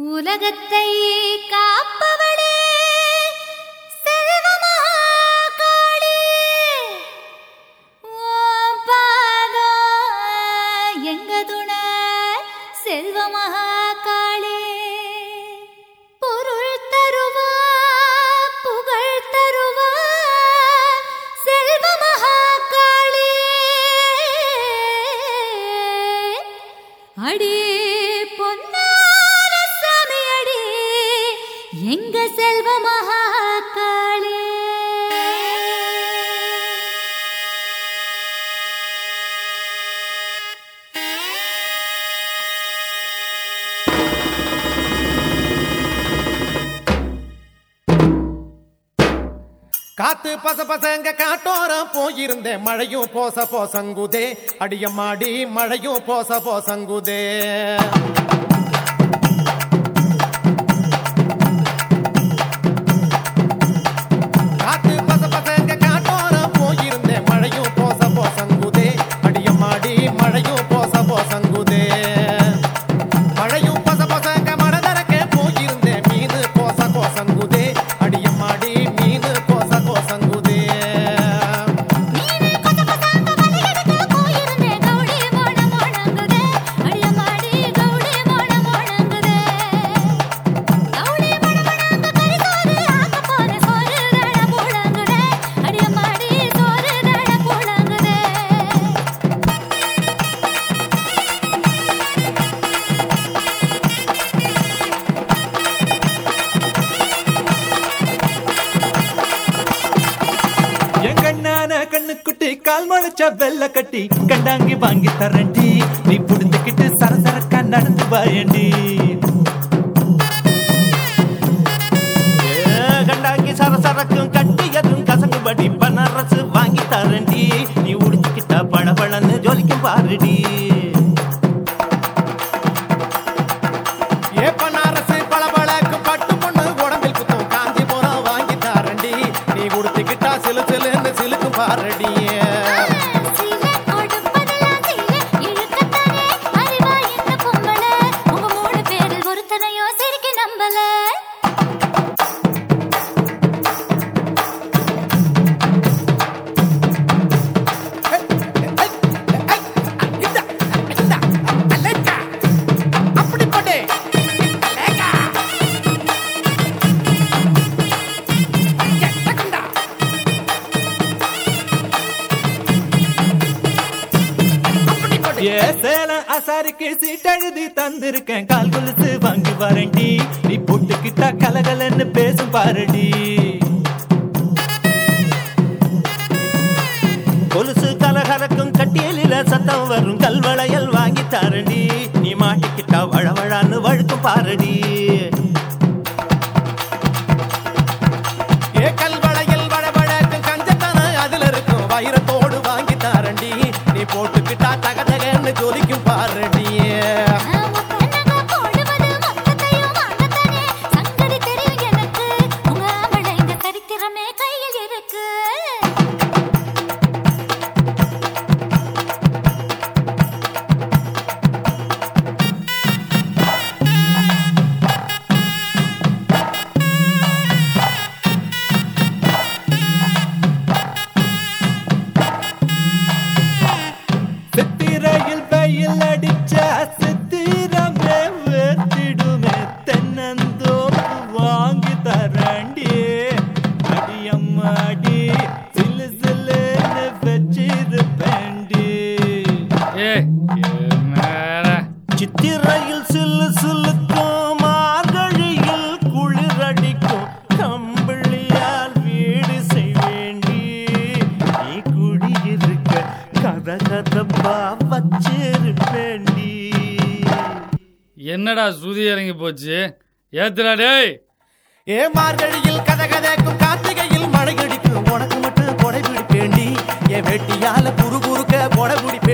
உலகத்தை காப்பவளே செல்வமகாளே உன் பாதம் எங்க துணை செல்வமகாளே எங்க செல்வ மகாக்காளே காத்து பச பசங்க காட்டோரம் போயிருந்தேன் மழையும் போச போசங்குதே. அடியம்மாடி மழையும் போச போசங்குதே. கால் வெள்ள கட்டி கண்டாங்கி வாங்கி தரண்டி நீ புடிஞ்சுக்கிட்டு சரசரக்கா நடந்து வாயண்டி. கண்டாங்கி சரசரக்கும் ஏ அசாருக்கு சீட் எழுதி தந்திருக்கேன். கால் கொலுசு வாங்கி வரண்டி நீ போட்டுக்கிட்டா கலகலன்னு பேசும் பாருடி. கொலுசு கலகலக்கும் கட்டியலில சத்தம் வரும். கல்வளையல் வாங்கி தாரண்டி நீ மாட்டிக்கிட்டா வழவழான்னு வழுக்கும் பாருடி. போட்டுக்கிட்டு ஜொலிக்கும் கத கதப்பா வச்சிருப்பேண்டி என்னடா சுதி இறங்கி போச்சு? ஏத்துடா டேய். ஏ மார்கழியில் கதகதக்கும் கார்த்திகையில் மழை அடிக்கும் உனக்கு மட்டும் கொடை பிடிப்பேண்டி என் வெட்டியால குறு குறுக்க கொடை பிடிப்பேண்டி